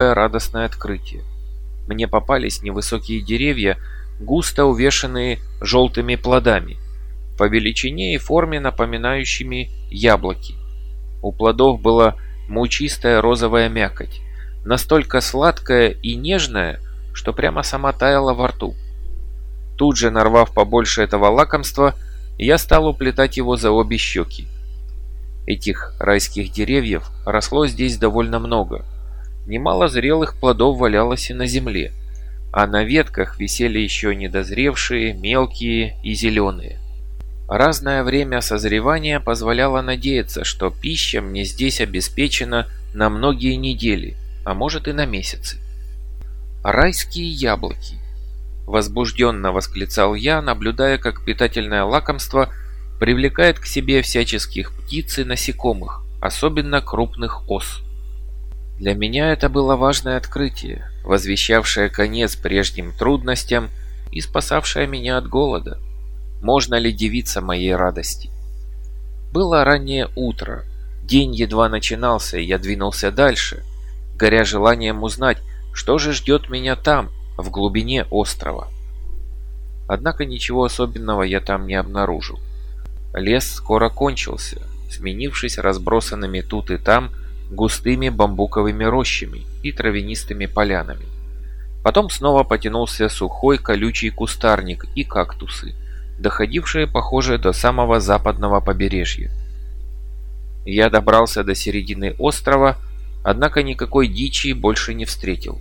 радостное открытие. Мне попались невысокие деревья, густо увешанные желтыми плодами, по величине и форме напоминающими яблоки. У плодов была мучистая розовая мякоть, настолько сладкая и нежная, что прямо сама таяла во рту. Тут же, нарвав побольше этого лакомства, я стал уплетать его за обе щеки. Этих райских деревьев росло здесь довольно много. Немало зрелых плодов валялось и на земле, а на ветках висели еще недозревшие, мелкие и зеленые. Разное время созревания позволяло надеяться, что пища мне здесь обеспечена на многие недели, а может и на месяцы. «Райские яблоки!» – возбужденно восклицал я, наблюдая, как питательное лакомство привлекает к себе всяческих птиц и насекомых, особенно крупных ос. Для меня это было важное открытие, возвещавшее конец прежним трудностям и спасавшее меня от голода. Можно ли дивиться моей радости? Было раннее утро. День едва начинался, и я двинулся дальше, горя желанием узнать, что же ждет меня там, в глубине острова. Однако ничего особенного я там не обнаружил. Лес скоро кончился, сменившись разбросанными тут и там густыми бамбуковыми рощами и травянистыми полянами. Потом снова потянулся сухой колючий кустарник и кактусы – доходившие, похоже, до самого западного побережья. Я добрался до середины острова, однако никакой дичи больше не встретил.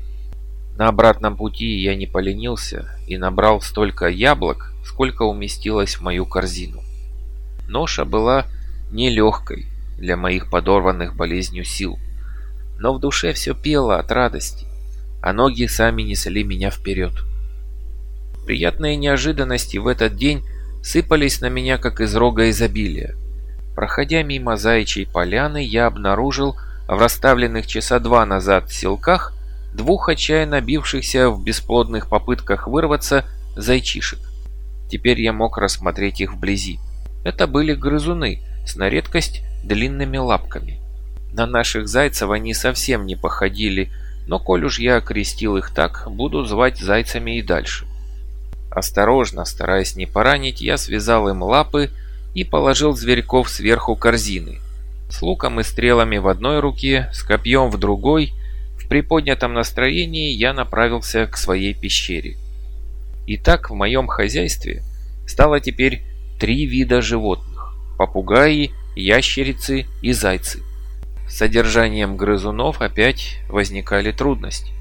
На обратном пути я не поленился и набрал столько яблок, сколько уместилось в мою корзину. Ноша была нелегкой для моих подорванных болезнью сил, но в душе все пело от радости, а ноги сами несли меня вперед. Приятные неожиданности в этот день сыпались на меня, как из рога изобилия. Проходя мимо заячьей поляны, я обнаружил в расставленных часа два назад селках двух отчаянно бившихся в бесплодных попытках вырваться зайчишек. Теперь я мог рассмотреть их вблизи. Это были грызуны с на редкость длинными лапками. На наших зайцев они совсем не походили, но коль уж я окрестил их так, буду звать зайцами и дальше. Осторожно, стараясь не поранить, я связал им лапы и положил зверьков сверху корзины. С луком и стрелами в одной руке, с копьем в другой, в приподнятом настроении я направился к своей пещере. Итак, в моем хозяйстве стало теперь три вида животных – попугаи, ящерицы и зайцы. С содержанием грызунов опять возникали трудности.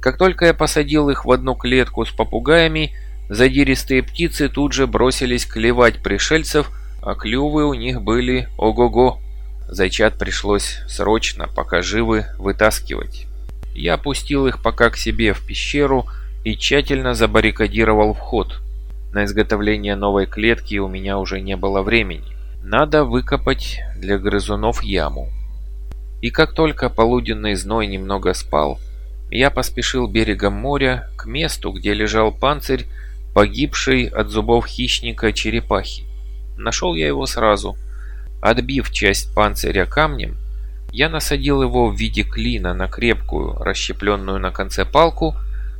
Как только я посадил их в одну клетку с попугаями – Задиристые птицы тут же бросились клевать пришельцев, а клювы у них были ого-го. Зайчат пришлось срочно, пока живы, вытаскивать. Я опустил их пока к себе в пещеру и тщательно забаррикадировал вход. На изготовление новой клетки у меня уже не было времени. Надо выкопать для грызунов яму. И как только полуденный зной немного спал, я поспешил берегом моря к месту, где лежал панцирь погибшей от зубов хищника черепахи. Нашел я его сразу. Отбив часть панциря камнем, я насадил его в виде клина на крепкую, расщепленную на конце палку,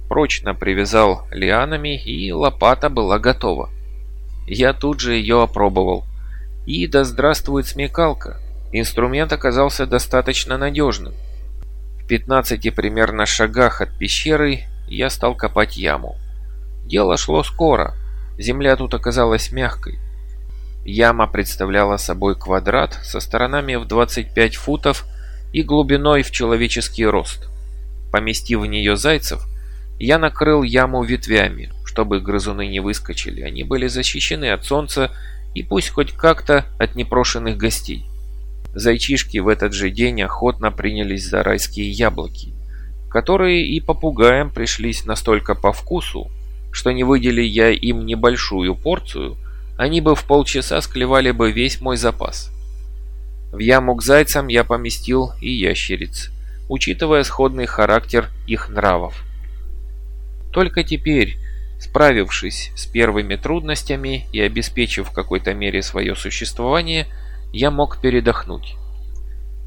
прочно привязал лианами, и лопата была готова. Я тут же ее опробовал. И да здравствует смекалка! Инструмент оказался достаточно надежным. В 15 примерно шагах от пещеры я стал копать яму. Дело шло скоро. Земля тут оказалась мягкой. Яма представляла собой квадрат со сторонами в 25 футов и глубиной в человеческий рост. Поместив в нее зайцев, я накрыл яму ветвями, чтобы грызуны не выскочили. Они были защищены от солнца и пусть хоть как-то от непрошенных гостей. Зайчишки в этот же день охотно принялись за райские яблоки, которые и попугаям пришлись настолько по вкусу, что не выдели я им небольшую порцию, они бы в полчаса склевали бы весь мой запас. В яму к зайцам я поместил и ящериц, учитывая сходный характер их нравов. Только теперь, справившись с первыми трудностями и обеспечив в какой-то мере свое существование, я мог передохнуть.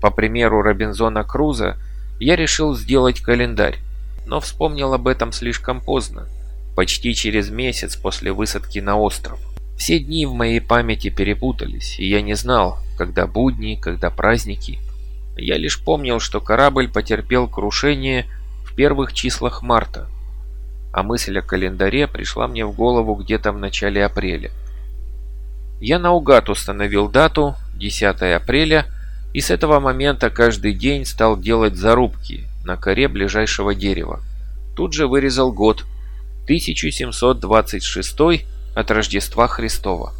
По примеру Робинзона Круза, я решил сделать календарь, но вспомнил об этом слишком поздно, почти через месяц после высадки на остров. Все дни в моей памяти перепутались, и я не знал, когда будни, когда праздники. Я лишь помнил, что корабль потерпел крушение в первых числах марта, а мысль о календаре пришла мне в голову где-то в начале апреля. Я наугад установил дату 10 апреля и с этого момента каждый день стал делать зарубки на коре ближайшего дерева. Тут же вырезал год 1726 от Рождества Христова.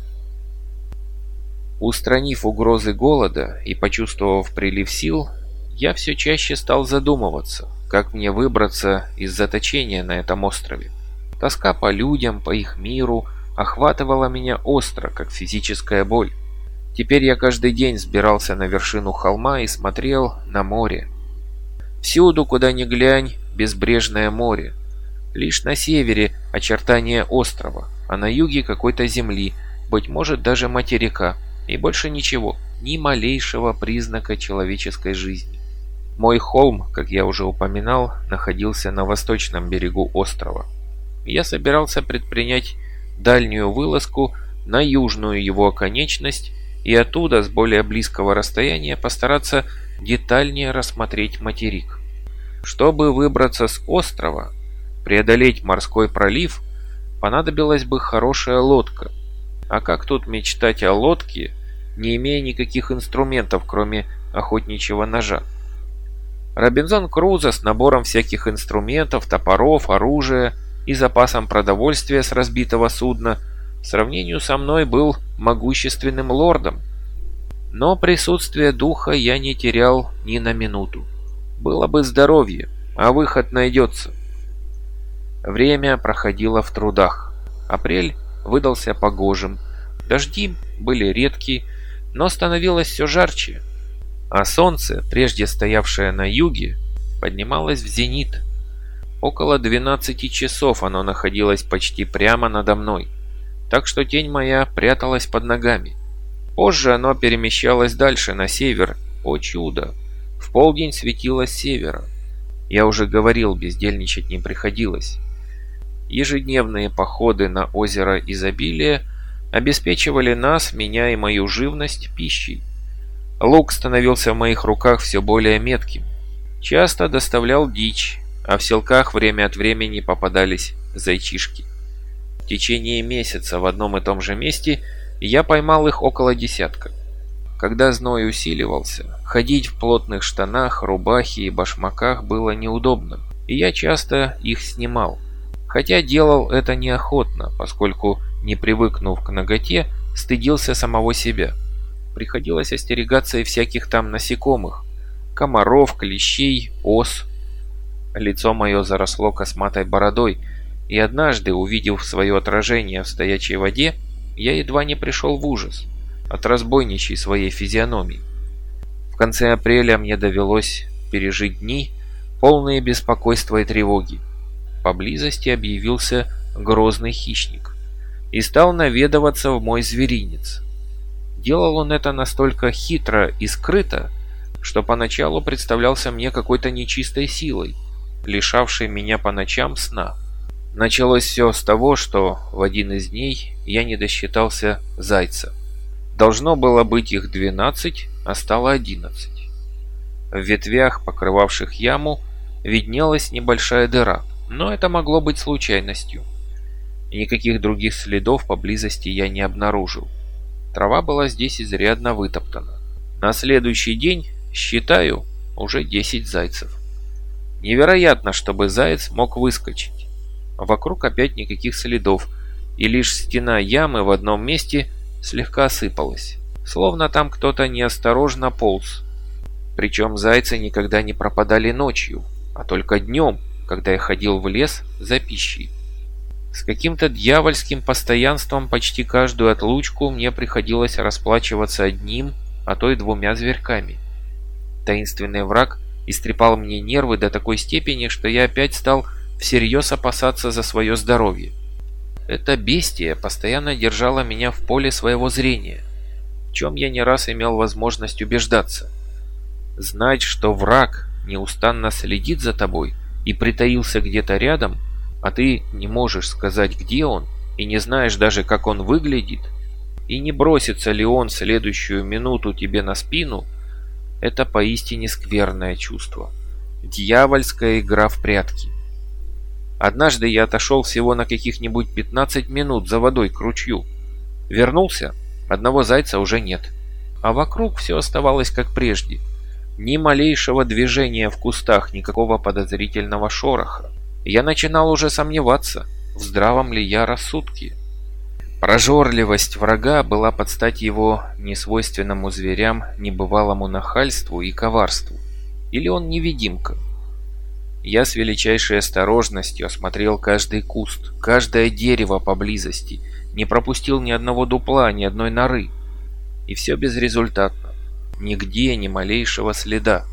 Устранив угрозы голода и почувствовав прилив сил, я все чаще стал задумываться, как мне выбраться из заточения на этом острове. Тоска по людям, по их миру охватывала меня остро, как физическая боль. Теперь я каждый день сбирался на вершину холма и смотрел на море. Всюду, куда ни глянь, безбрежное море. Лишь на севере очертания острова, а на юге какой-то земли, быть может даже материка – и больше ничего, ни малейшего признака человеческой жизни. Мой холм, как я уже упоминал, находился на восточном берегу острова. Я собирался предпринять дальнюю вылазку на южную его оконечность и оттуда с более близкого расстояния постараться детальнее рассмотреть материк. Чтобы выбраться с острова, преодолеть морской пролив, понадобилась бы хорошая лодка. А как тут мечтать о лодке, не имея никаких инструментов, кроме охотничьего ножа. Робинзон Крузо с набором всяких инструментов, топоров, оружия и запасом продовольствия с разбитого судна в сравнению со мной был могущественным лордом. Но присутствие духа я не терял ни на минуту. Было бы здоровье, а выход найдется. Время проходило в трудах. Апрель выдался погожим. Дожди были редкие, но становилось все жарче, а солнце, прежде стоявшее на юге, поднималось в зенит. Около 12 часов оно находилось почти прямо надо мной, так что тень моя пряталась под ногами. Позже оно перемещалось дальше, на север. О чудо! В полдень светило с севера. Я уже говорил, бездельничать не приходилось. Ежедневные походы на озеро Изобилия обеспечивали нас, меня и мою живность, пищей. Лук становился в моих руках все более метким. Часто доставлял дичь, а в селках время от времени попадались зайчишки. В течение месяца в одном и том же месте я поймал их около десятка. Когда зной усиливался, ходить в плотных штанах, рубахе и башмаках было неудобно, и я часто их снимал. Хотя делал это неохотно, поскольку не привыкнув к ноготе, стыдился самого себя. Приходилось остерегаться и всяких там насекомых. Комаров, клещей, ос. Лицо мое заросло косматой бородой, и однажды, увидев свое отражение в стоячей воде, я едва не пришел в ужас от разбойничьей своей физиономии. В конце апреля мне довелось пережить дни, полные беспокойства и тревоги. Поблизости объявился грозный хищник и стал наведываться в мой зверинец. Делал он это настолько хитро и скрыто, что поначалу представлялся мне какой-то нечистой силой, лишавшей меня по ночам сна. Началось все с того, что в один из дней я не досчитался зайца. Должно было быть их 12, а стало 11. В ветвях, покрывавших яму, виднелась небольшая дыра, но это могло быть случайностью никаких других следов поблизости я не обнаружил. Трава была здесь изрядно вытоптана. На следующий день, считаю, уже 10 зайцев. Невероятно, чтобы заяц мог выскочить. Вокруг опять никаких следов, и лишь стена ямы в одном месте слегка осыпалась, словно там кто-то неосторожно полз. Причем зайцы никогда не пропадали ночью, а только днем, когда я ходил в лес за пищей. С каким-то дьявольским постоянством почти каждую отлучку мне приходилось расплачиваться одним, а то и двумя зверьками. Таинственный враг истрепал мне нервы до такой степени, что я опять стал всерьез опасаться за свое здоровье. Это бестия постоянно держала меня в поле своего зрения, в чем я не раз имел возможность убеждаться. Знать, что враг неустанно следит за тобой и притаился где-то рядом, а ты не можешь сказать, где он, и не знаешь даже, как он выглядит, и не бросится ли он следующую минуту тебе на спину, это поистине скверное чувство. Дьявольская игра в прятки. Однажды я отошел всего на каких-нибудь 15 минут за водой к ручью. Вернулся, одного зайца уже нет. А вокруг все оставалось как прежде. Ни малейшего движения в кустах, никакого подозрительного шороха. Я начинал уже сомневаться, в здравом ли я рассудке. Прожорливость врага была под стать его несвойственному зверям небывалому нахальству и коварству. Или он невидимка? Я с величайшей осторожностью осмотрел каждый куст, каждое дерево поблизости, не пропустил ни одного дупла, ни одной норы. И все безрезультатно. Нигде ни малейшего следа.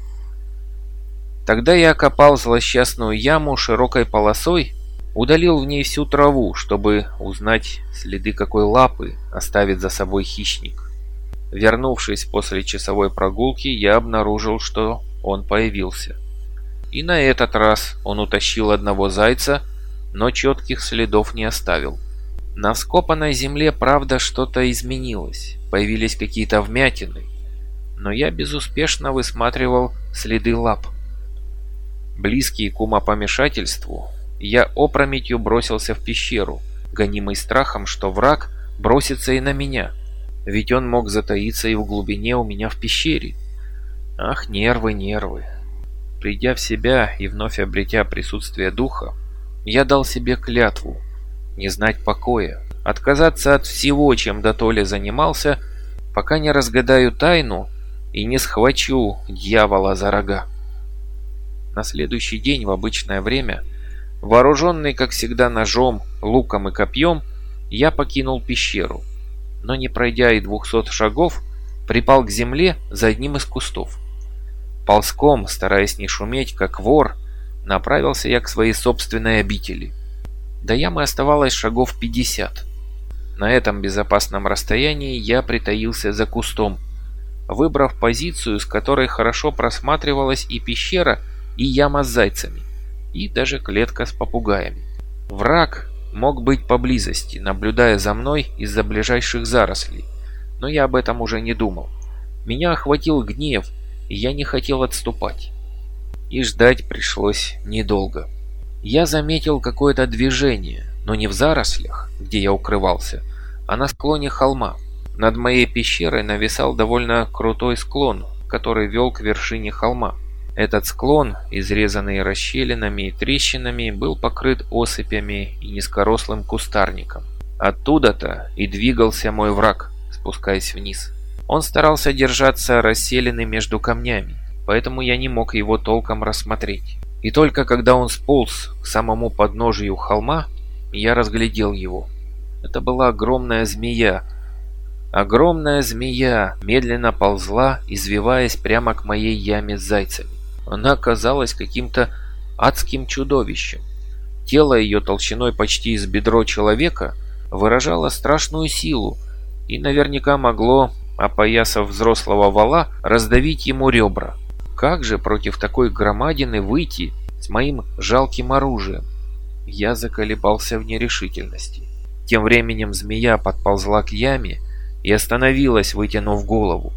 Тогда я окопал злосчастную яму широкой полосой, удалил в ней всю траву, чтобы узнать следы какой лапы оставит за собой хищник. Вернувшись после часовой прогулки, я обнаружил, что он появился. И на этот раз он утащил одного зайца, но четких следов не оставил. На вскопанной земле, правда, что-то изменилось. Появились какие-то вмятины. Но я безуспешно высматривал следы лап. Близкие к умопомешательству, я опрометью бросился в пещеру, гонимый страхом, что враг бросится и на меня. Ведь он мог затаиться и в глубине у меня в пещере. Ах, нервы, нервы. Придя в себя и вновь обретя присутствие духа, я дал себе клятву не знать покоя, отказаться от всего, чем дотоле занимался, пока не разгадаю тайну и не схвачу дьявола за рога. На следующий день в обычное время, вооруженный, как всегда, ножом, луком и копьем, я покинул пещеру, но не пройдя и двухсот шагов, припал к земле за одним из кустов. Ползком, стараясь не шуметь, как вор, направился я к своей собственной обители. До ямы оставалось шагов 50. На этом безопасном расстоянии я притаился за кустом, выбрав позицию, с которой хорошо просматривалась и пещера, и яма с зайцами, и даже клетка с попугаями. Враг мог быть поблизости, наблюдая за мной из-за ближайших зарослей, но я об этом уже не думал. Меня охватил гнев, и я не хотел отступать. И ждать пришлось недолго. Я заметил какое-то движение, но не в зарослях, где я укрывался, а на склоне холма. Над моей пещерой нависал довольно крутой склон, который вел к вершине холма. Этот склон, изрезанный расщелинами и трещинами, был покрыт осыпями и низкорослым кустарником. Оттуда-то и двигался мой враг, спускаясь вниз. Он старался держаться расселенный между камнями, поэтому я не мог его толком рассмотреть. И только когда он сполз к самому подножию холма, я разглядел его. Это была огромная змея. Огромная змея медленно ползла, извиваясь прямо к моей яме с зайцами. Она казалась каким-то адским чудовищем. Тело ее толщиной почти из бедро человека выражало страшную силу и наверняка могло опоясав взрослого вала, раздавить ему ребра. Как же против такой громадины выйти с моим жалким оружием? Я заколебался в нерешительности. Тем временем змея подползла к яме и остановилась, вытянув голову.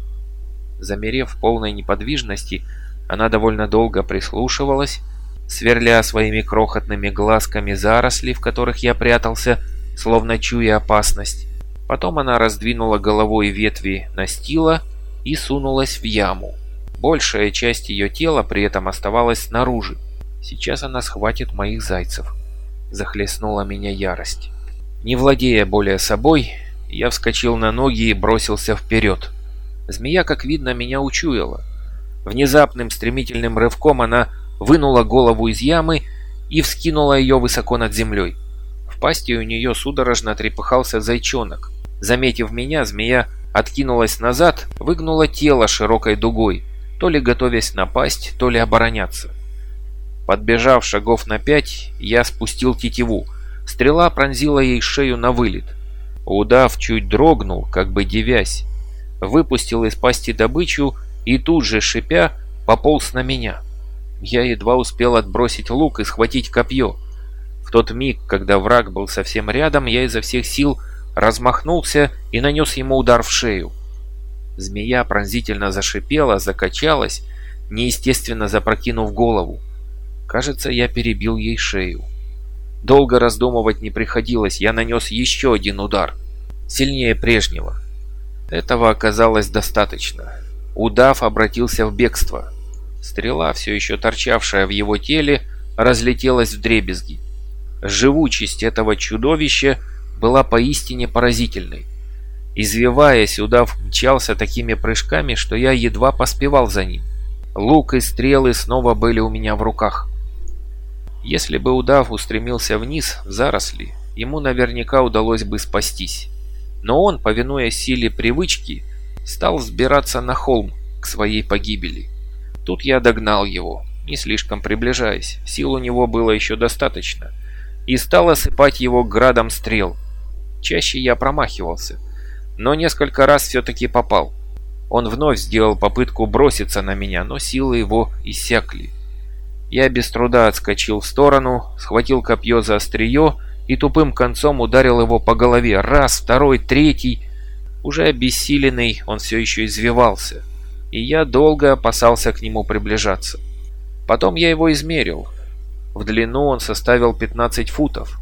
Замерев в полной неподвижности, она довольно долго прислушивалась, сверля своими крохотными глазками заросли, в которых я прятался, словно чуя опасность. Потом она раздвинула головой ветви настила и сунулась в яму. Большая часть ее тела при этом оставалась снаружи. Сейчас она схватит моих зайцев. Захлестнула меня ярость. Не владея более собой, я вскочил на ноги и бросился вперед. Змея, как видно, меня учуяла. Внезапным стремительным рывком она вынула голову из ямы и вскинула ее высоко над землей. В пасти у нее судорожно трепыхался зайчонок. Заметив меня, змея откинулась назад, выгнула тело широкой дугой, то ли готовясь напасть, то ли обороняться. Подбежав шагов на пять, я спустил тетиву. Стрела пронзила ей шею на вылет. Удав чуть дрогнул, как бы девясь. Выпустил из пасти добычу и тут же, шипя, пополз на меня. Я едва успел отбросить лук и схватить копье. В тот миг, когда враг был совсем рядом, я изо всех сил размахнулся и нанес ему удар в шею. Змея пронзительно зашипела, закачалась, неестественно запрокинув голову. Кажется, я перебил ей шею. Долго раздумывать не приходилось, я нанес еще один удар. Сильнее прежнего. Этого оказалось достаточно. Удав обратился в бегство. Стрела, все еще торчавшая в его теле, разлетелась в дребезги. Живучесть этого чудовища была поистине поразительной. Извиваясь, удав мчался такими прыжками, что я едва поспевал за ним. Лук и стрелы снова были у меня в руках. Если бы удав устремился вниз, в заросли, ему наверняка удалось бы спастись. Но он, повинуясь силе привычки, стал взбираться на холм к своей погибели. Тут я догнал его, не слишком приближаясь, сил у него было еще достаточно, и стал осыпать его градом стрел. Чаще я промахивался, но несколько раз все-таки попал. Он вновь сделал попытку броситься на меня, но силы его иссякли. Я без труда отскочил в сторону, схватил копье за острие и тупым концом ударил его по голове. Раз, второй, третий. Уже обессиленный, он все еще извивался, и я долго опасался к нему приближаться. Потом я его измерил. В длину он составил 15 футов.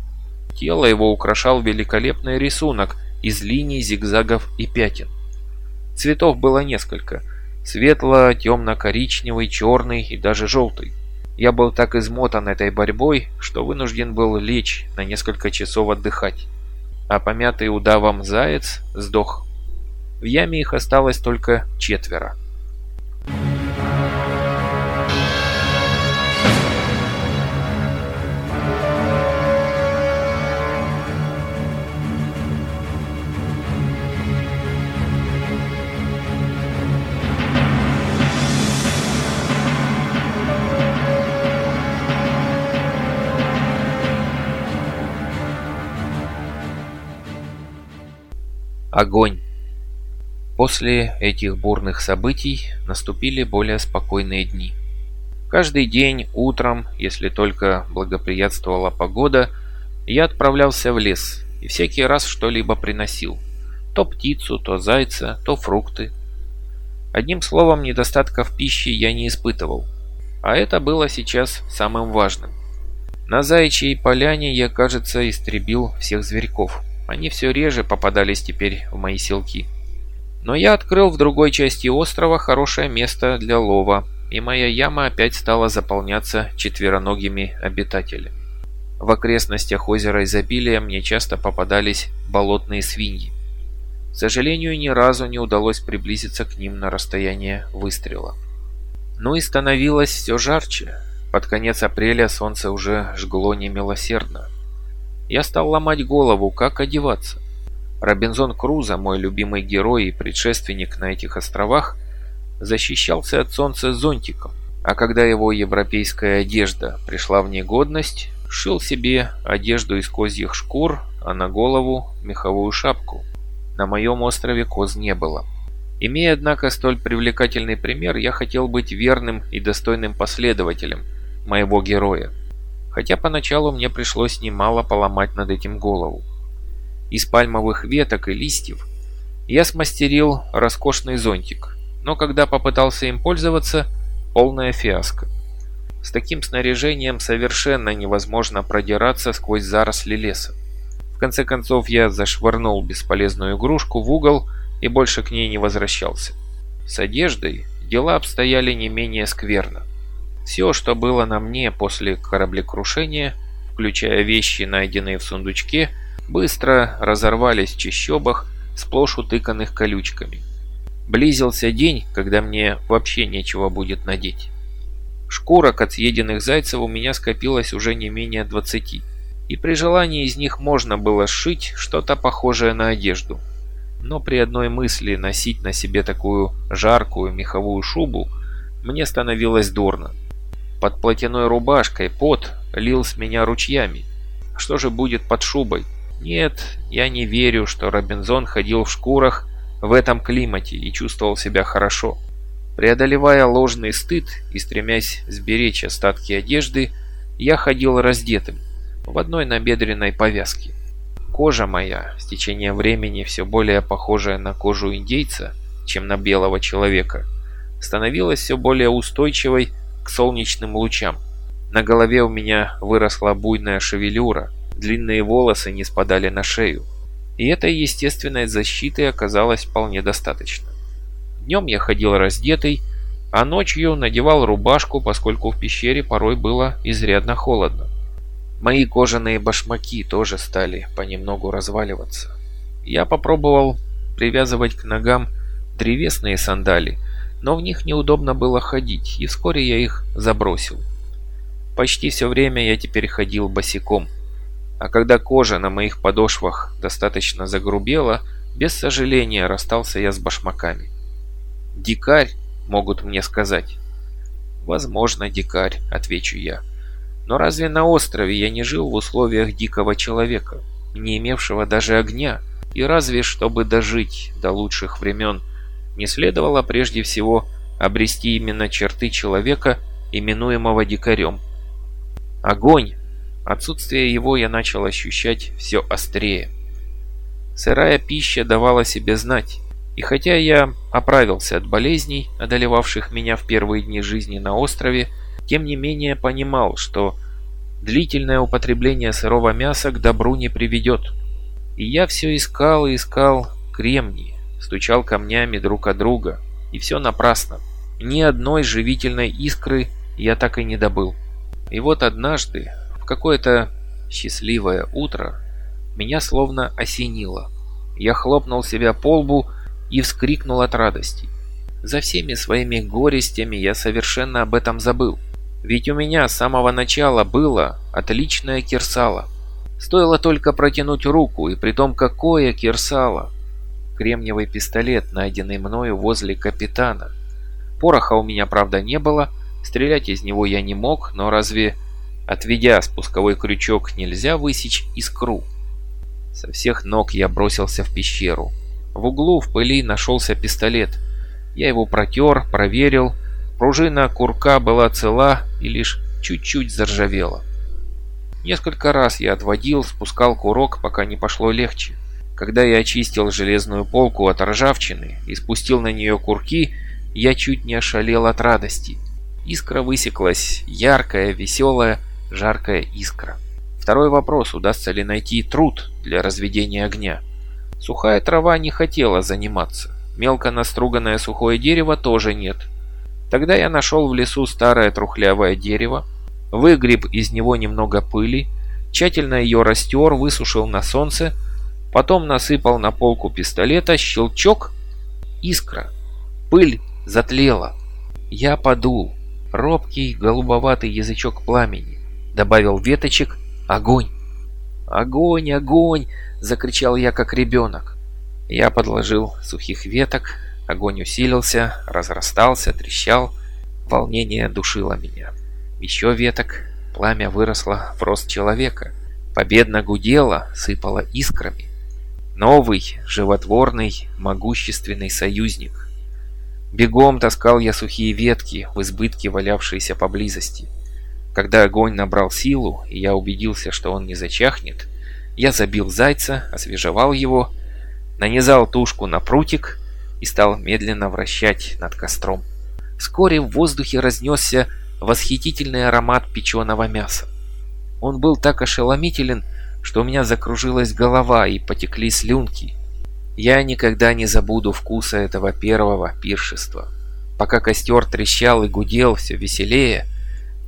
Тело его украшал великолепный рисунок из линий, зигзагов и пятен. Цветов было несколько. Светло, темно-коричневый, черный и даже желтый. Я был так измотан этой борьбой, что вынужден был лечь на несколько часов отдыхать. А помятый удавом заяц сдох. В яме их осталось только четверо. Огонь. После этих бурных событий наступили более спокойные дни. Каждый день утром, если только благоприятствовала погода, я отправлялся в лес и всякий раз что-либо приносил. То птицу, то зайца, то фрукты. Одним словом, недостатка в пище я не испытывал. А это было сейчас самым важным. На заячьей поляне я, кажется, истребил всех зверьков. Они все реже попадались теперь в мои селки. Но я открыл в другой части острова хорошее место для лова, и моя яма опять стала заполняться четвероногими обитателями. В окрестностях озера изобилия мне часто попадались болотные свиньи. К сожалению, ни разу не удалось приблизиться к ним на расстояние выстрела. Ну и становилось все жарче. Под конец апреля солнце уже жгло немилосердно. Я стал ломать голову, как одеваться. Робинзон Крузо, мой любимый герой и предшественник на этих островах, защищался от солнца зонтиком, а когда его европейская одежда пришла в негодность, шил себе одежду из козьих шкур, а на голову меховую шапку. На моем острове коз не было. Имея, однако, столь привлекательный пример, я хотел быть верным и достойным последователем моего героя хотя поначалу мне пришлось немало поломать над этим голову. Из пальмовых веток и листьев я смастерил роскошный зонтик, но когда попытался им пользоваться, полная фиаско. С таким снаряжением совершенно невозможно продираться сквозь заросли леса. В конце концов я зашвырнул бесполезную игрушку в угол и больше к ней не возвращался. С одеждой дела обстояли не менее скверно. Все, что было на мне после кораблекрушения, включая вещи, найденные в сундучке, быстро разорвались в чащобах, сплошь утыканных колючками. Близился день, когда мне вообще нечего будет надеть. Шкурок от съеденных зайцев у меня скопилось уже не менее 20, и при желании из них можно было сшить что-то похожее на одежду. Но при одной мысли носить на себе такую жаркую меховую шубу мне становилось дурно. Под платяной рубашкой пот лил с меня ручьями. Что же будет под шубой? Нет, я не верю, что Робинзон ходил в шкурах в этом климате и чувствовал себя хорошо. Преодолевая ложный стыд и стремясь сберечь остатки одежды, я ходил раздетым, в одной набедренной повязке. Кожа моя, с течением времени все более похожая на кожу индейца, чем на белого человека, становилась все более устойчивой к солнечным лучам. На голове у меня выросла буйная шевелюра, длинные волосы не спадали на шею. И этой естественной защиты оказалось вполне достаточно. Днем я ходил раздетый, а ночью надевал рубашку, поскольку в пещере порой было изрядно холодно. Мои кожаные башмаки тоже стали понемногу разваливаться. Я попробовал привязывать к ногам древесные сандали, но в них неудобно было ходить, и вскоре я их забросил. Почти все время я теперь ходил босиком, а когда кожа на моих подошвах достаточно загрубела, без сожаления расстался я с башмаками. «Дикарь?» — могут мне сказать. «Возможно, дикарь», — отвечу я. «Но разве на острове я не жил в условиях дикого человека, не имевшего даже огня? И разве, чтобы дожить до лучших времен, не следовало прежде всего обрести именно черты человека, именуемого дикарем? Огонь! Отсутствие его я начал ощущать все острее. Сырая пища давала себе знать, и хотя я оправился от болезней, одолевавших меня в первые дни жизни на острове, тем не менее понимал, что длительное употребление сырого мяса к добру не приведет. И я все искал и искал кремний, стучал камнями друг от друга, и все напрасно. Ни одной живительной искры я так и не добыл. И вот однажды, какое-то счастливое утро, меня словно осенило. Я хлопнул себя по лбу и вскрикнул от радости. За всеми своими горестями я совершенно об этом забыл. Ведь у меня с самого начала было отличное кирсало. Стоило только протянуть руку, и притом какое кирсало. Кремниевый пистолет, найденный мною возле капитана. Пороха у меня, правда, не было, стрелять из него я не мог, но разве, отведя спусковой крючок, нельзя высечь искру? Со всех ног я бросился в пещеру. В углу в пыли нашелся пистолет. Я его протер, проверил. Пружина курка была цела и лишь чуть-чуть заржавела. Несколько раз я отводил, спускал курок, пока не пошло легче. Когда я очистил железную полку от ржавчины и спустил на нее курки, я чуть не ошалел от радости. Искра высеклась, яркая, веселая, жаркая искра. Второй вопрос, удастся ли найти труд для разведения огня. Сухая трава не хотела заниматься. Мелко наструганное сухое дерево тоже нет. Тогда я нашел в лесу старое трухлявое дерево, выгреб из него немного пыли, тщательно ее растер, высушил на солнце, потом насыпал на полку пистолета, щелчок, искра. Пыль затлела. Я подул. Робкий голубоватый язычок пламени. Добавил веточек. Огонь. Огонь, огонь. — закричал я, как ребенок. Я подложил сухих веток, огонь усилился, разрастался, трещал. Волнение душило меня. Еще веток, пламя выросло в рост человека. Победно гудело, сыпало искрами. Новый, животворный, могущественный союзник. Бегом таскал я сухие ветки, в избытке валявшиеся поблизости. Когда огонь набрал силу, и я убедился, что он не зачахнет, я забил зайца, освежевал его, нанизал тушку на прутик и стал медленно вращать над костром. Вскоре в воздухе разнесся восхитительный аромат печеного мяса. Он был так ошеломителен, что у меня закружилась голова и потекли слюнки. Я никогда не забуду вкуса этого первого пиршества. Пока костер трещал и гудел все веселее,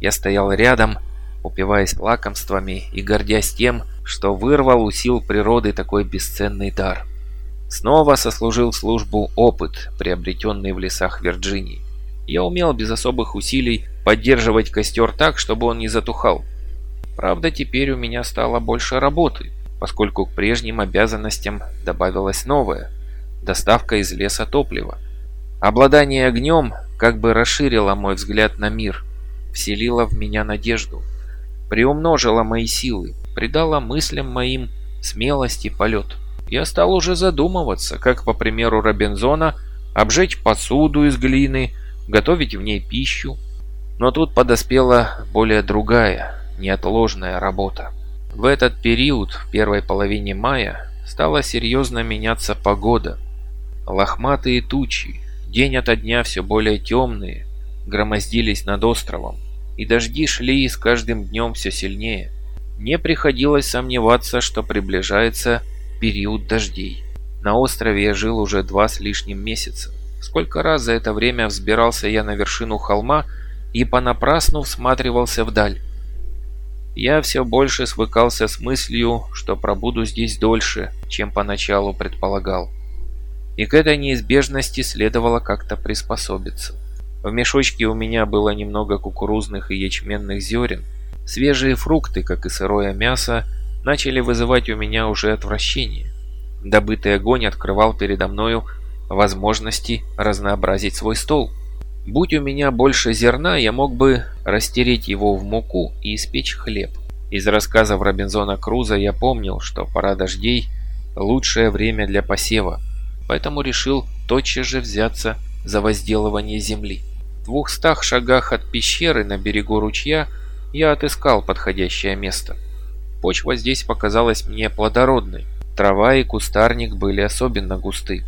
я стоял рядом, упиваясь лакомствами и гордясь тем, что вырвал у сил природы такой бесценный дар. Снова сослужил службу опыт, приобретенный в лесах Вирджинии. Я умел без особых усилий поддерживать костер так, чтобы он не затухал. Правда, теперь у меня стало больше работы, поскольку к прежним обязанностям добавилось новое – доставка из леса топлива. Обладание огнем как бы расширило мой взгляд на мир, вселило в меня надежду, приумножило мои силы, придала мыслям моим смелость и полет. Я стал уже задумываться, как, по примеру Робинзона, обжечь посуду из глины, готовить в ней пищу. Но тут подоспела более другая, неотложная работа. В этот период, в первой половине мая, стала серьезно меняться погода. Лохматые тучи, день ото дня все более темные, громоздились над островом, и дожди шли с каждым днем все сильнее. Мне приходилось сомневаться, что приближается период дождей. На острове я жил уже два с лишним месяца. Сколько раз за это время взбирался я на вершину холма и понапрасну всматривался вдаль. Я все больше свыкался с мыслью, что пробуду здесь дольше, чем поначалу предполагал. И к этой неизбежности следовало как-то приспособиться. В мешочке у меня было немного кукурузных и ячменных зерен. Свежие фрукты, как и сырое мясо, начали вызывать у меня уже отвращение. Добытый огонь открывал передо мною возможности разнообразить свой стол. Будь у меня больше зерна, я мог бы растереть его в муку и испечь хлеб. Из рассказов Робинзона Круза я помнил, что пора дождей – лучшее время для посева, поэтому решил тотчас же взяться за возделывание земли. В двухстах шагах от пещеры на берегу ручья я отыскал подходящее место. Почва здесь показалась мне плодородной, трава и кустарник были особенно густы.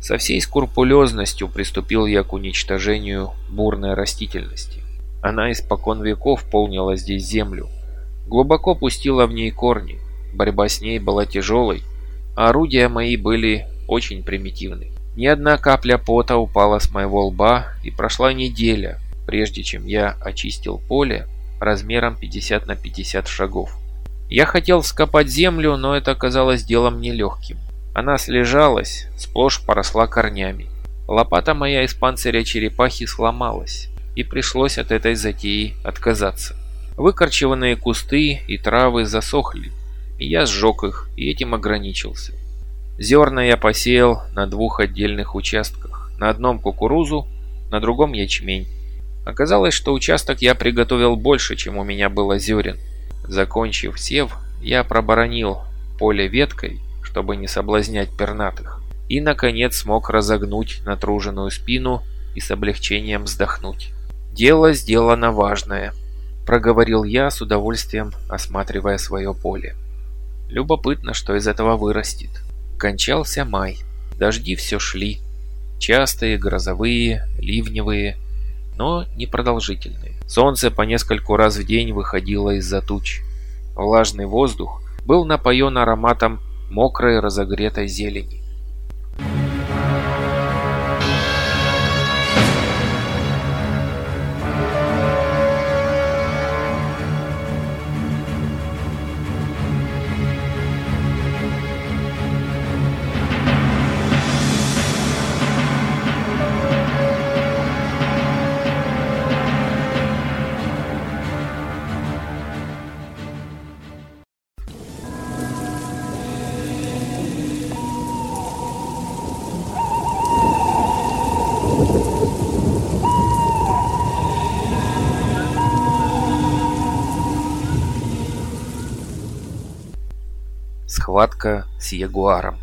Со всей скрупулезностью приступил я к уничтожению бурной растительности. Она испокон веков полнила здесь землю, глубоко пустила в ней корни, борьба с ней была тяжелой, а орудия мои были очень примитивны. Ни одна капля пота упала с моего лба, и прошла неделя, прежде чем я очистил поле размером 50 на 50 шагов. Я хотел вскопать землю, но это оказалось делом нелегким. Она слежалась, сплошь поросла корнями. Лопата моя из панциря черепахи сломалась, и пришлось от этой затеи отказаться. Выкорчеванные кусты и травы засохли, и я сжег их и этим ограничился. Зерна я посеял на двух отдельных участках. На одном кукурузу, на другом ячмень. Оказалось, что участок я приготовил больше, чем у меня было зерен. Закончив сев, я проборонил поле веткой чтобы не соблазнять пернатых. И, наконец, смог разогнуть натруженную спину и с облегчением вздохнуть. «Дело сделано важное», – проговорил я с удовольствием, осматривая свое поле. Любопытно, что из этого вырастет. Кончался май. Дожди все шли. Частые, грозовые, ливневые, но непродолжительные. Солнце по нескольку раз в день выходило из-за туч. Влажный воздух был напоен ароматом мокрой разогретой зелени. Схватка с ягуаром.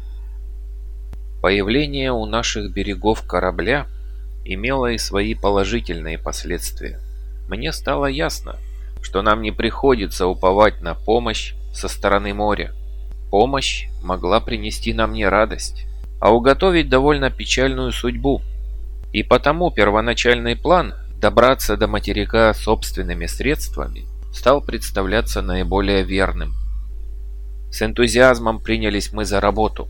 Появление у наших берегов корабля имело и свои положительные последствия. Мне стало ясно, что нам не приходится уповать на помощь со стороны моря. Помощь могла принести нам не радость, а уготовить довольно печальную судьбу. И потому первоначальный план добраться до материка собственными средствами стал представляться наиболее верным – с энтузиазмом принялись мы за работу.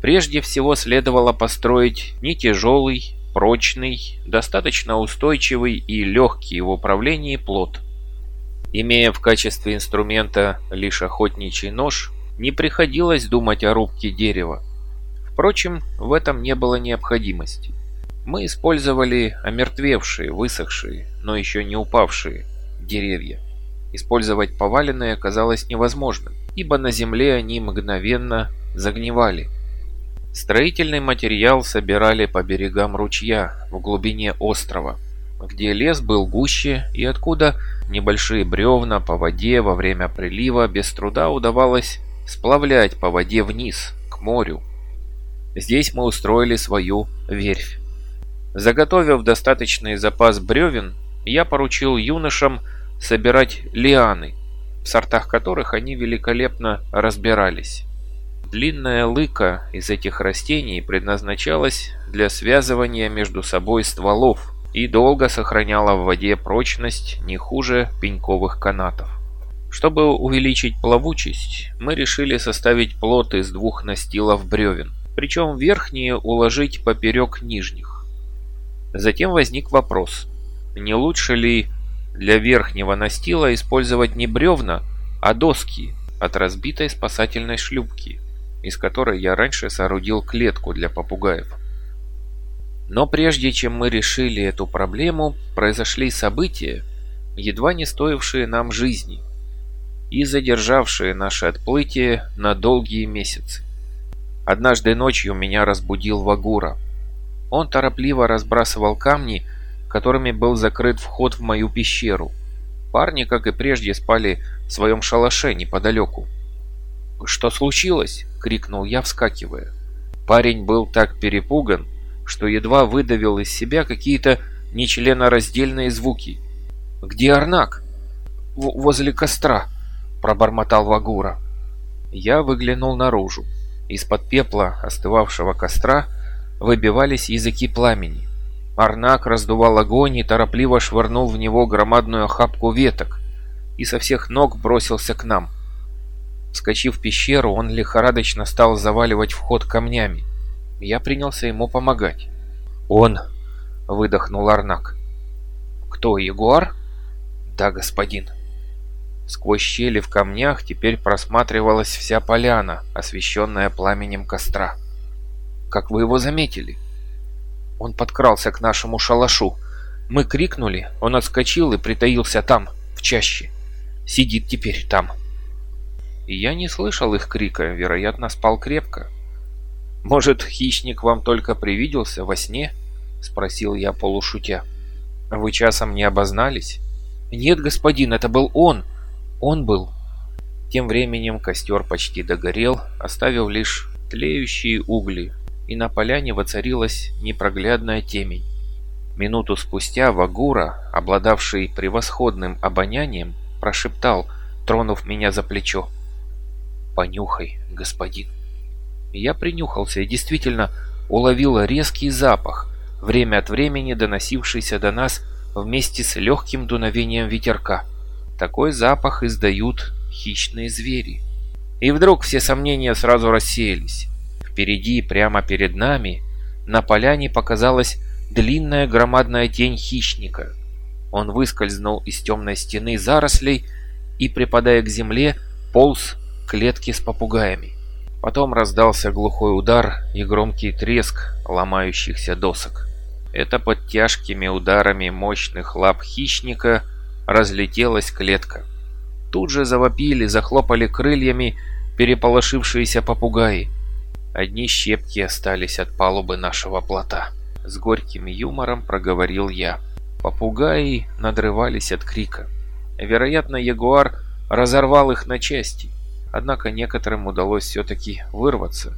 Прежде всего следовало построить не тяжелый, прочный, достаточно устойчивый и легкий в управлении плот. Имея в качестве инструмента лишь охотничий нож, не приходилось думать о рубке дерева. Впрочем, в этом не было необходимости. Мы использовали омертвевшие, высохшие, но еще не упавшие деревья. Использовать поваленные оказалось невозможным ибо на земле они мгновенно загнивали. Строительный материал собирали по берегам ручья в глубине острова, где лес был гуще и откуда небольшие бревна по воде во время прилива без труда удавалось сплавлять по воде вниз, к морю. Здесь мы устроили свою верфь. Заготовив достаточный запас бревен, я поручил юношам собирать лианы, сортах которых они великолепно разбирались. Длинная лыка из этих растений предназначалась для связывания между собой стволов и долго сохраняла в воде прочность не хуже пеньковых канатов. Чтобы увеличить плавучесть, мы решили составить плот из двух настилов бревен, причем верхние уложить поперек нижних. Затем возник вопрос, не лучше ли для верхнего настила использовать не бревна, а доски от разбитой спасательной шлюпки, из которой я раньше соорудил клетку для попугаев. Но прежде чем мы решили эту проблему, произошли события, едва не стоившие нам жизни и задержавшие наше отплытие на долгие месяцы. Однажды ночью меня разбудил Вагура. Он торопливо разбрасывал камни, которыми был закрыт вход в мою пещеру. Парни, как и прежде, спали в своем шалаше неподалеку. «Что случилось?» — крикнул я, вскакивая. Парень был так перепуган, что едва выдавил из себя какие-то нечленораздельные звуки. «Где Арнак?» В «Возле костра», — пробормотал Вагура. Я выглянул наружу. Из-под пепла остывавшего костра выбивались языки пламени. Арнак раздувал огонь и торопливо швырнул в него громадную охапку веток и со всех ног бросился к нам. Вскочив в пещеру, он лихорадочно стал заваливать вход камнями. Я принялся ему помогать. «Он!» — выдохнул Арнак. «Кто, Ягуар?» «Да, господин». Сквозь щели в камнях теперь просматривалась вся поляна, освещенная пламенем костра. «Как вы его заметили?» Он подкрался к нашему шалашу. Мы крикнули, он отскочил и притаился там, в чаще. Сидит теперь там. И я не слышал их крика, вероятно, спал крепко. «Может, хищник вам только привиделся во сне?» — спросил я полушутя. «Вы часом не обознались?» «Нет, господин, это был он! Он был!» Тем временем костер почти догорел, оставив лишь тлеющие угли, и на поляне воцарилась непроглядная темень. Минуту спустя Вагура, обладавший превосходным обонянием, прошептал, тронув меня за плечо. «Понюхай, господин». Я принюхался и действительно уловил резкий запах, время от времени доносившийся до нас вместе с легким дуновением ветерка. Такой запах издают хищные звери. И вдруг все сомнения сразу рассеялись. Впереди, прямо перед нами, на поляне показалась длинная громадная тень хищника. Он выскользнул из темной стены зарослей и, припадая к земле, полз к клетке с попугаями. Потом раздался глухой удар и громкий треск ломающихся досок. Это под тяжкими ударами мощных лап хищника разлетелась клетка. Тут же завопили, захлопали крыльями переполошившиеся попугаи. Одни щепки остались от палубы нашего плота. С горьким юмором проговорил я. Попугаи надрывались от крика. Вероятно, ягуар разорвал их на части. Однако некоторым удалось все-таки вырваться.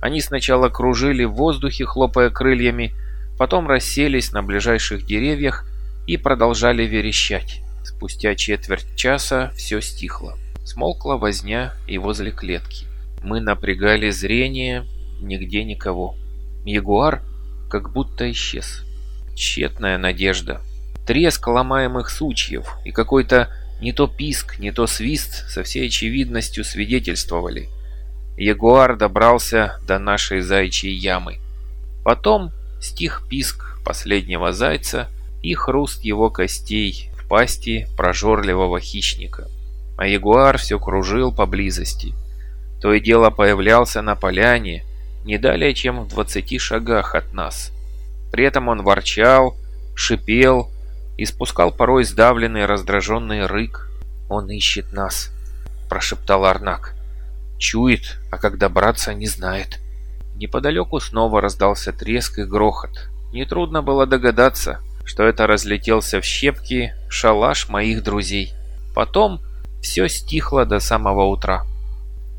Они сначала кружили в воздухе, хлопая крыльями, потом расселись на ближайших деревьях и продолжали верещать. Спустя четверть часа все стихло. Смолкла возня и возле клетки. Мы напрягали зрение, нигде никого. Ягуар как будто исчез. Тщетная надежда. Треск ломаемых сучьев и какой-то не то писк, не то свист со всей очевидностью свидетельствовали. Ягуар добрался до нашей зайчьей ямы. Потом стих писк последнего зайца и хруст его костей в пасти прожорливого хищника. А ягуар все кружил поблизости. То и дело появлялся на поляне, не далее, чем в двадцати шагах от нас. При этом он ворчал, шипел, испускал порой сдавленный раздраженный рык. «Он ищет нас», — прошептал Арнак. «Чует, а как добраться, не знает». Неподалеку снова раздался треск и грохот. Нетрудно было догадаться, что это разлетелся в щепки шалаш моих друзей. Потом все стихло до самого утра.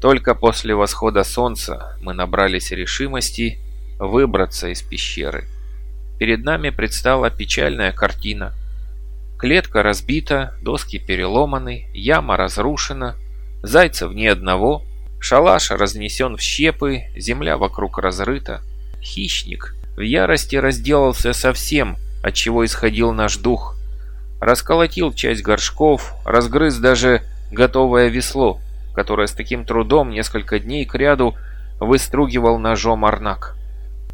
Только после восхода солнца мы набрались решимости выбраться из пещеры. перед нами предстала печальная картина. Клетка разбита, доски переломаны, яма разрушена, зайцев ни одного, шалаш разнесен в щепы, земля вокруг разрыта. Хищник в ярости разделался со всем, от чего исходил наш дух. Расколотил часть горшков, разгрыз даже готовое весло, которое с таким трудом несколько дней кряду выстругивал ножом Арнак.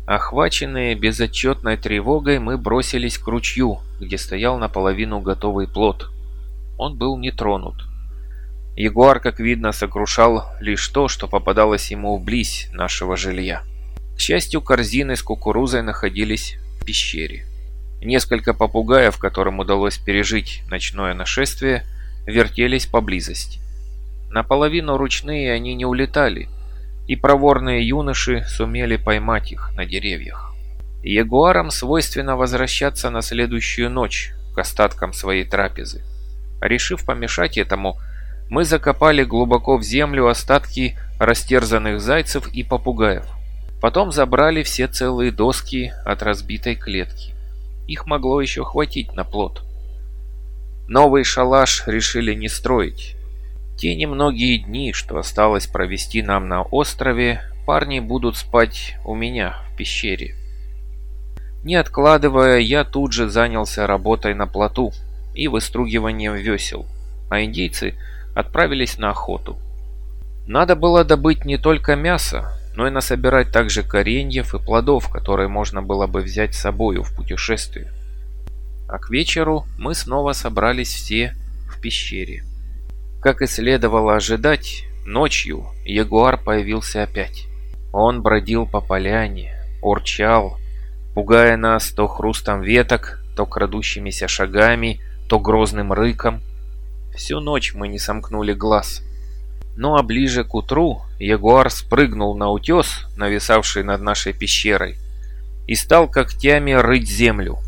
Охваченные безотчетной тревогой, мы бросились к ручью, где стоял наполовину готовый плод. Он был не тронут. Ягуар, как видно, сокрушал лишь то, что попадалось ему вблизь нашего жилья. К счастью, корзины с кукурузой находились в пещере. Несколько попугаев, которым удалось пережить ночное нашествие, вертелись поблизости. Наполовину ручные они не улетали – и проворные юноши сумели поймать их на деревьях. Ягуарам свойственно возвращаться на следующую ночь к остаткам своей трапезы. Решив помешать этому, мы закопали глубоко в землю остатки растерзанных зайцев и попугаев. Потом забрали все целые доски от разбитой клетки. Их могло еще хватить на плод. Новый шалаш решили не строить. Те немногие дни, что осталось провести нам на острове, парни будут спать у меня в пещере. Не откладывая, я тут же занялся работой на плоту и выстругиванием весел, а индейцы отправились на охоту. Надо было добыть не только мясо, но и насобирать также кореньев и плодов, которые можно было бы взять с собою в путешествие. А к вечеру мы снова собрались все в пещере. Как и следовало ожидать, ночью ягуар появился опять. Он бродил по поляне, урчал, пугая нас то хрустом веток, то крадущимися шагами, то грозным рыком. Всю ночь мы не сомкнули глаз. Ну а ближе к утру ягуар спрыгнул на утес, нависавший над нашей пещерой, и стал когтями рыть землю.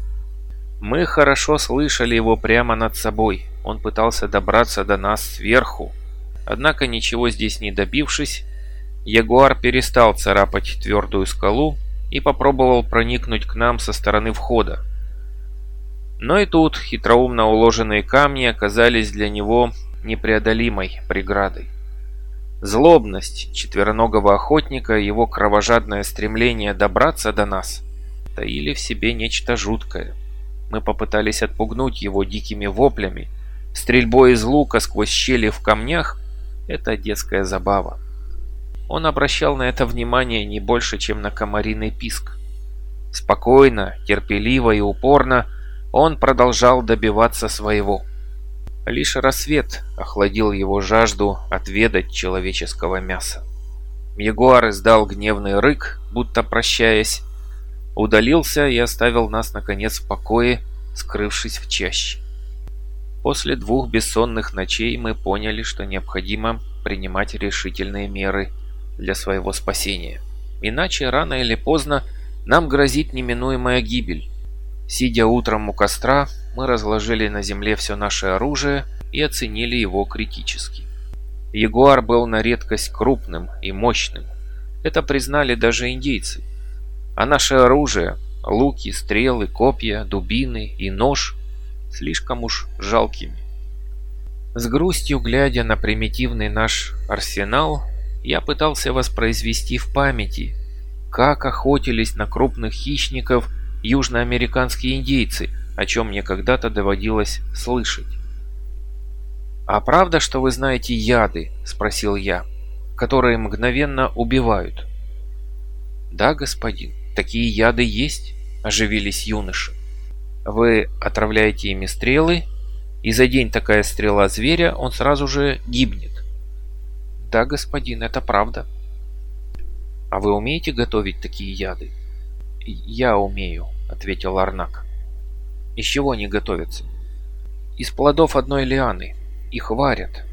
Мы хорошо слышали его прямо над собой. Он пытался добраться до нас сверху. Однако ничего здесь не добившись, Ягуар перестал царапать твердую скалу и попробовал проникнуть к нам со стороны входа. Но и тут хитроумно уложенные камни оказались для него непреодолимой преградой. Злобность четвероногого охотника и его кровожадное стремление добраться до нас таили в себе нечто жуткое. Мы попытались отпугнуть его дикими воплями, Стрельбой из лука сквозь щели в камнях – это детская забава. Он обращал на это внимание не больше, чем на комариный писк. Спокойно, терпеливо и упорно он продолжал добиваться своего. Лишь рассвет охладил его жажду отведать человеческого мяса. Ягуар издал гневный рык, будто прощаясь, удалился и оставил нас, наконец, в покое, скрывшись в чаще. После двух бессонных ночей мы поняли, что необходимо принимать решительные меры для своего спасения. Иначе рано или поздно нам грозит неминуемая гибель. Сидя утром у костра, мы разложили на земле все наше оружие и оценили его критически. Ягуар был на редкость крупным и мощным. Это признали даже индейцы. А наше оружие – луки, стрелы, копья, дубины и нож слишком уж жалкими. С грустью глядя на примитивный наш арсенал, я пытался воспроизвести в памяти, как охотились на крупных хищников южноамериканские индейцы, о чем мне когда-то доводилось слышать. «А правда, что вы знаете яды?» – спросил я, – «которые мгновенно убивают?» «Да, господин, такие яды есть», – оживились юноши. Вы отравляете ими стрелы, и за день такая стрела зверя, он сразу же гибнет. Да, господин, это правда. А вы умеете готовить такие яды? Я умею, ответил Арнак. Из чего они готовятся? Из плодов одной лианы. Их варят.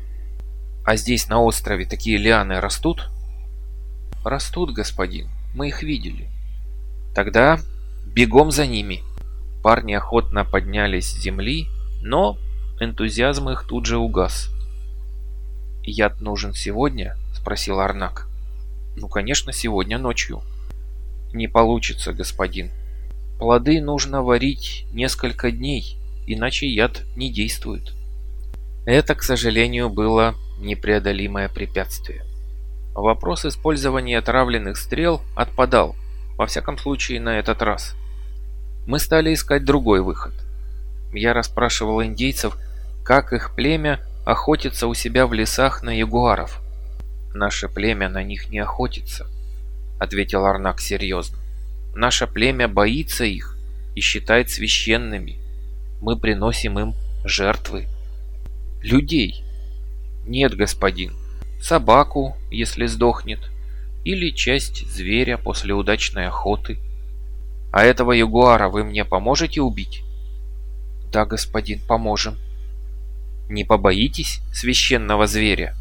А здесь на острове такие лианы растут? Растут, господин. Мы их видели. Тогда бегом за ними. Парни охотно поднялись с земли, но энтузиазм их тут же угас. «Яд нужен сегодня?» – спросил Арнак. «Ну, конечно, сегодня ночью». «Не получится, господин. Плоды нужно варить несколько дней, иначе яд не действует. Это, к сожалению, было непреодолимое препятствие. Вопрос использования отравленных стрел отпадал, во всяком случае на этот раз. Мы стали искать другой выход. Я расспрашивал индейцев, как их племя охотится у себя в лесах на ягуаров. «Наше племя на них не охотится», — ответил Арнак серьезно. «Наше племя боится их и считает священными. Мы приносим им жертвы. Людей. Нет, господин, собаку, если сдохнет, или часть зверя после удачной охоты. А этого ягуара вы мне поможете убить? Да, господин, поможем. Не побоитесь священного зверя?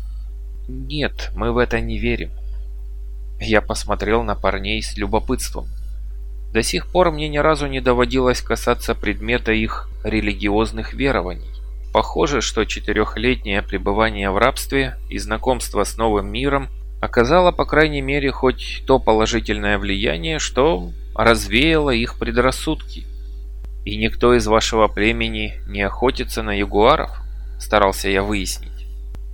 Нет, мы в это не верим. Я посмотрел на парней с любопытством. До сих пор мне ни разу не доводилось касаться предмета их религиозных верований. Похоже, что четырехлетнее пребывание в рабстве и знакомство с новым миром оказало, по крайней мере, хоть то положительное влияние, что развеяло их предрассудки. И никто из вашего племени не охотится на ягуаров? старался я выяснить.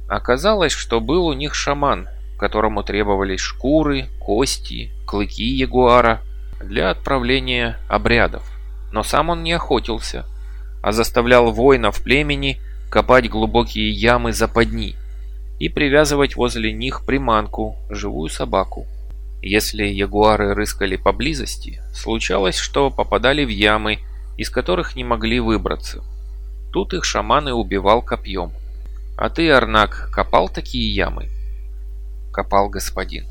Оказалось, что был у них шаман, которому требовались шкуры, кости, клыки ягуара для отправления обрядов. Но сам он не охотился, а заставлял воинов племени копать глубокие ямы западни и привязывать возле них приманку, живую собаку. Если ягуары рыскали поблизости, случалось, что попадали в ямы, из которых не могли выбраться. Тут их шаман и убивал копьем. А ты, Арнак, копал такие ямы? Копал, господин.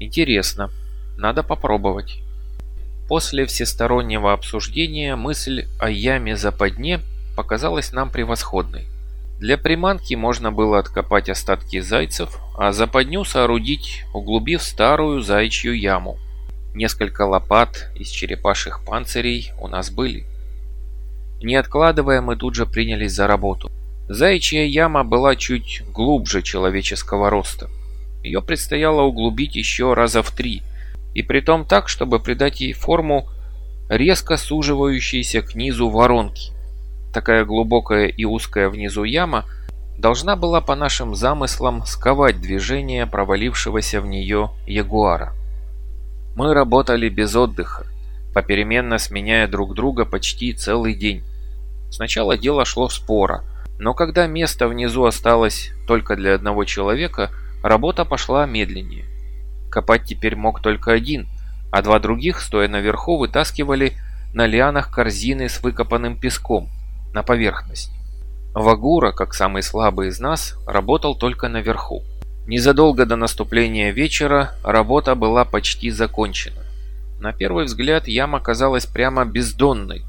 Интересно. Надо попробовать. После всестороннего обсуждения мысль о яме западне показалась нам превосходной. Для приманки можно было откопать остатки зайцев, а западню соорудить, углубив старую зайчью яму. Несколько лопат из черепашьих панцирей у нас были. Не откладывая, мы тут же принялись за работу. Заячья яма была чуть глубже человеческого роста. Ее предстояло углубить еще раза в три, и притом так, чтобы придать ей форму резко суживающейся к низу воронки. Такая глубокая и узкая внизу яма должна была по нашим замыслам сковать движение провалившегося в нее ягуара. Мы работали без отдыха, попеременно сменяя друг друга почти целый день. Сначала дело шло спора, но когда место внизу осталось только для одного человека, работа пошла медленнее. Копать теперь мог только один, а два других, стоя наверху, вытаскивали на лианах корзины с выкопанным песком на поверхность. Вагура, как самый слабый из нас, работал только наверху. Незадолго до наступления вечера работа была почти закончена. На первый взгляд яма казалась прямо бездонной,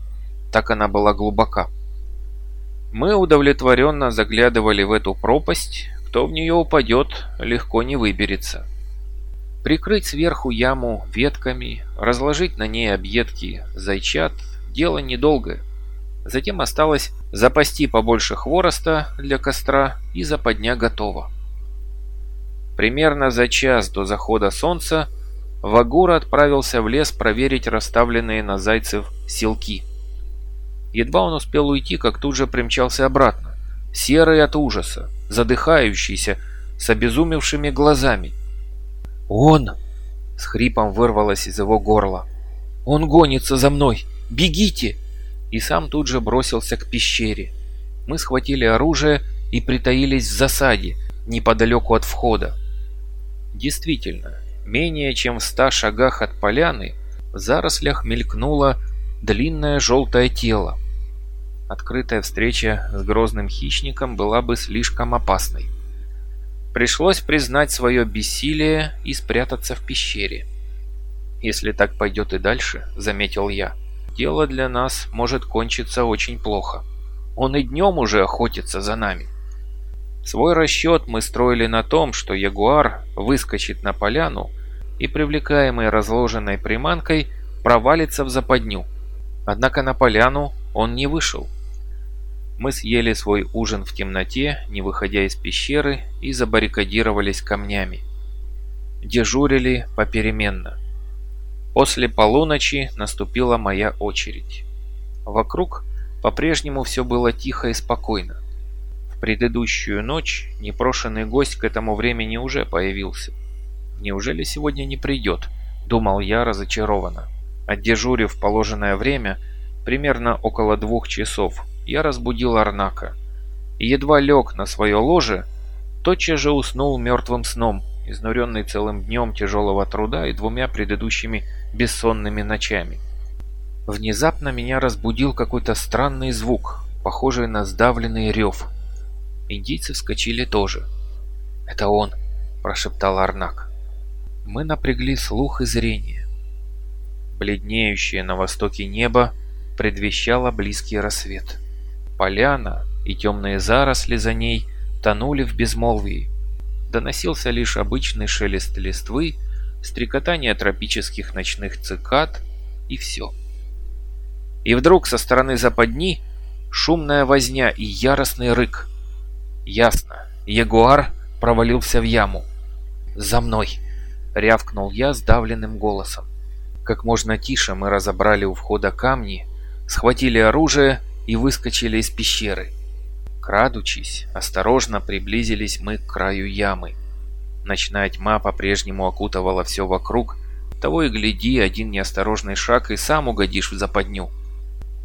так она была глубока. Мы удовлетворенно заглядывали в эту пропасть, кто в нее упадет, легко не выберется. Прикрыть сверху яму ветками, разложить на ней объедки зайчат – дело недолгое. Затем осталось запасти побольше хвороста для костра и западня готова. Примерно за час до захода солнца Вагура отправился в лес проверить расставленные на зайцев селки. Едва он успел уйти, как тут же примчался обратно, серый от ужаса, задыхающийся, с обезумевшими глазами. «Он!» — с хрипом вырвалось из его горла. «Он гонится за мной! Бегите!» И сам тут же бросился к пещере. Мы схватили оружие и притаились в засаде, неподалеку от входа. Действительно, менее чем в ста шагах от поляны в зарослях мелькнуло длинное желтое тело. Открытая встреча с грозным хищником была бы слишком опасной. Пришлось признать свое бессилие и спрятаться в пещере. «Если так пойдет и дальше», — заметил я, — «дело для нас может кончиться очень плохо. Он и днем уже охотится за нами». Свой расчет мы строили на том, что ягуар выскочит на поляну и, привлекаемый разложенной приманкой, провалится в западню. Однако на поляну он не вышел. Мы съели свой ужин в темноте, не выходя из пещеры, и забаррикадировались камнями. Дежурили попеременно. После полуночи наступила моя очередь. Вокруг по-прежнему все было тихо и спокойно. В предыдущую ночь непрошенный гость к этому времени уже появился. Неужели сегодня не придет? Думал я разочарованно. Отдежурив положенное время, примерно около двух часов, я разбудил Арнака. И едва лег на свое ложе, тотчас же уснул мертвым сном, изнуренный целым днем тяжелого труда и двумя предыдущими бессонными ночами. Внезапно меня разбудил какой-то странный звук, похожий на сдавленный рев. Индийцы вскочили тоже. «Это он!» – прошептал Арнак. Мы напрягли слух и зрение. Бледнеющее на востоке небо предвещало близкий рассвет. Поляна и темные заросли за ней тонули в безмолвии. Доносился лишь обычный шелест листвы, стрекотание тропических ночных цикад и все. И вдруг со стороны западни шумная возня и яростный рык. Ясно, ягуар провалился в яму. «За мной!» — рявкнул я сдавленным голосом. Как можно тише мы разобрали у входа камни, схватили оружие и выскочили из пещеры. Крадучись, осторожно приблизились мы к краю ямы. Ночная тьма по-прежнему окутывала все вокруг, того и гляди, один неосторожный шаг и сам угодишь в западню.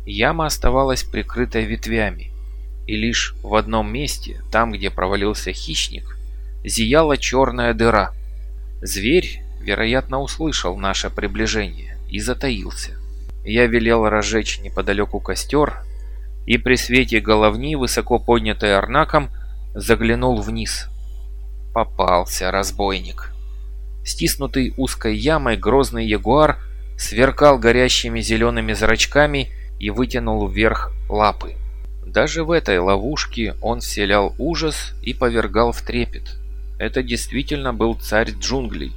Яма оставалась прикрытой ветвями, и лишь в одном месте, там, где провалился хищник, зияла черная дыра. Зверь, вероятно, услышал наше приближение и затаился. Я велел разжечь неподалеку костер, и при свете головни, высоко поднятой арнаком, заглянул вниз. Попался разбойник. Стиснутый узкой ямой грозный ягуар сверкал горящими зелеными зрачками и вытянул вверх лапы. Даже в этой ловушке он вселял ужас и повергал в трепет. Это действительно был царь джунглей.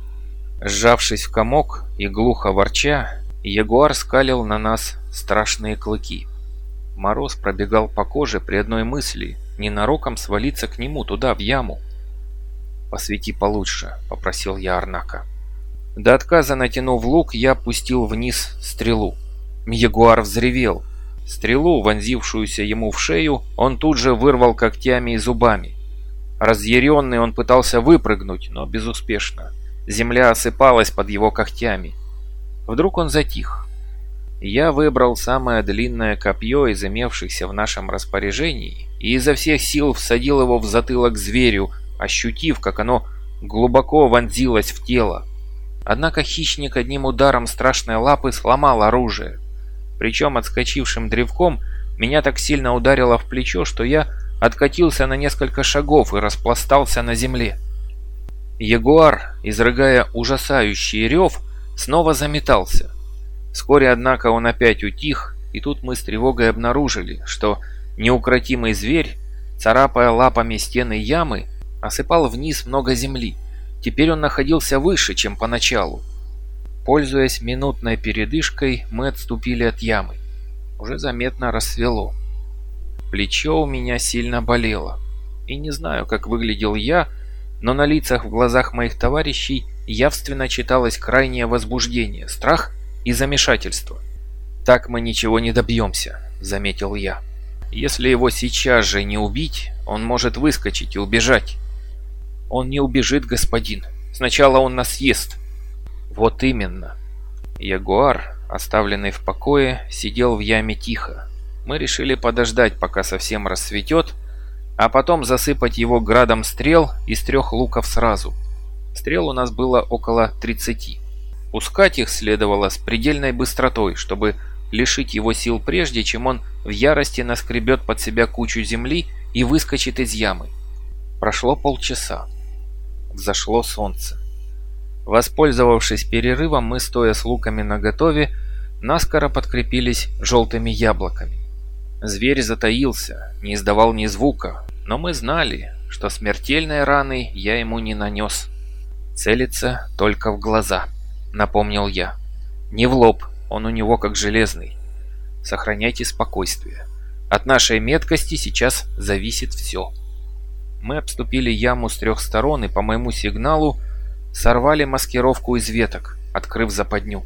Сжавшись в комок и глухо ворча, ягуар скалил на нас страшные клыки. Мороз пробегал по коже при одной мысли, ненароком свалиться к нему туда, в яму. «Посвети получше», — попросил я Арнака. До отказа натянув лук, я пустил вниз стрелу. Ягуар взревел. Стрелу, вонзившуюся ему в шею, он тут же вырвал когтями и зубами. Разъяренный он пытался выпрыгнуть, но безуспешно. Земля осыпалась под его когтями. Вдруг он затих. Я выбрал самое длинное копье из имевшихся в нашем распоряжении и изо всех сил всадил его в затылок зверю, ощутив, как оно глубоко вонзилось в тело. Однако хищник одним ударом страшной лапы сломал оружие. Причем отскочившим древком меня так сильно ударило в плечо, что я откатился на несколько шагов и распластался на земле. Ягуар, изрыгая ужасающий рев, снова заметался. Вскоре, однако, он опять утих, и тут мы с тревогой обнаружили, что неукротимый зверь, царапая лапами стены ямы, осыпал вниз много земли. Теперь он находился выше, чем поначалу. Пользуясь минутной передышкой, мы отступили от ямы. Уже заметно рассвело. Плечо у меня сильно болело. И не знаю, как выглядел я, но на лицах в глазах моих товарищей явственно читалось крайнее возбуждение, страх и замешательство. «Так мы ничего не добьемся», — заметил я. «Если его сейчас же не убить, он может выскочить и убежать». «Он не убежит, господин. Сначала он нас съест», вот именно. Ягуар, оставленный в покое, сидел в яме тихо. Мы решили подождать, пока совсем рассветет, а потом засыпать его градом стрел из трех луков сразу. Стрел у нас было около 30. Пускать их следовало с предельной быстротой, чтобы лишить его сил прежде, чем он в ярости наскребет под себя кучу земли и выскочит из ямы. Прошло полчаса. Взошло солнце. Воспользовавшись перерывом, мы, стоя с луками наготове, наскоро подкрепились желтыми яблоками. Зверь затаился, не издавал ни звука, но мы знали, что смертельной раны я ему не нанес. Целится только в глаза, напомнил я. Не в лоб, он у него как железный. Сохраняйте спокойствие. От нашей меткости сейчас зависит все. Мы обступили яму с трех сторон и по моему сигналу сорвали маскировку из веток, открыв западню.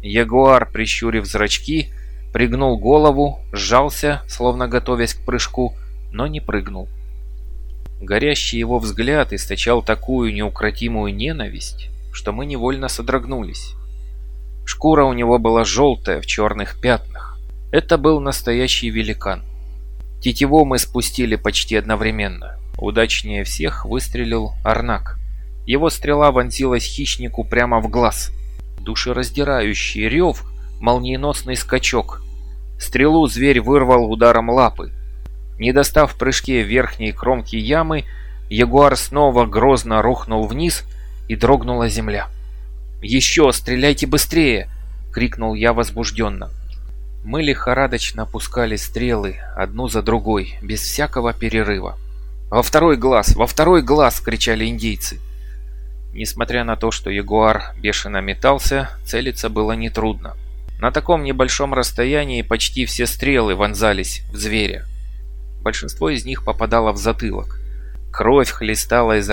Ягуар, прищурив зрачки, пригнул голову, сжался, словно готовясь к прыжку, но не прыгнул. Горящий его взгляд источал такую неукротимую ненависть, что мы невольно содрогнулись. Шкура у него была желтая, в черных пятнах. Это был настоящий великан. Тетиву мы спустили почти одновременно. Удачнее всех выстрелил Арнак. Его стрела вонзилась хищнику прямо в глаз. Душераздирающий рев, молниеносный скачок. Стрелу зверь вырвал ударом лапы. Не достав в прыжке верхней кромки ямы, ягуар снова грозно рухнул вниз и дрогнула земля. «Еще! Стреляйте быстрее!» — крикнул я возбужденно. Мы лихорадочно опускали стрелы, одну за другой, без всякого перерыва. «Во второй глаз! Во второй глаз!» — кричали индейцы. Несмотря на то, что ягуар бешено метался, целиться было нетрудно. На таком небольшом расстоянии почти все стрелы вонзались в зверя. Большинство из них попадало в затылок. Кровь хлестала из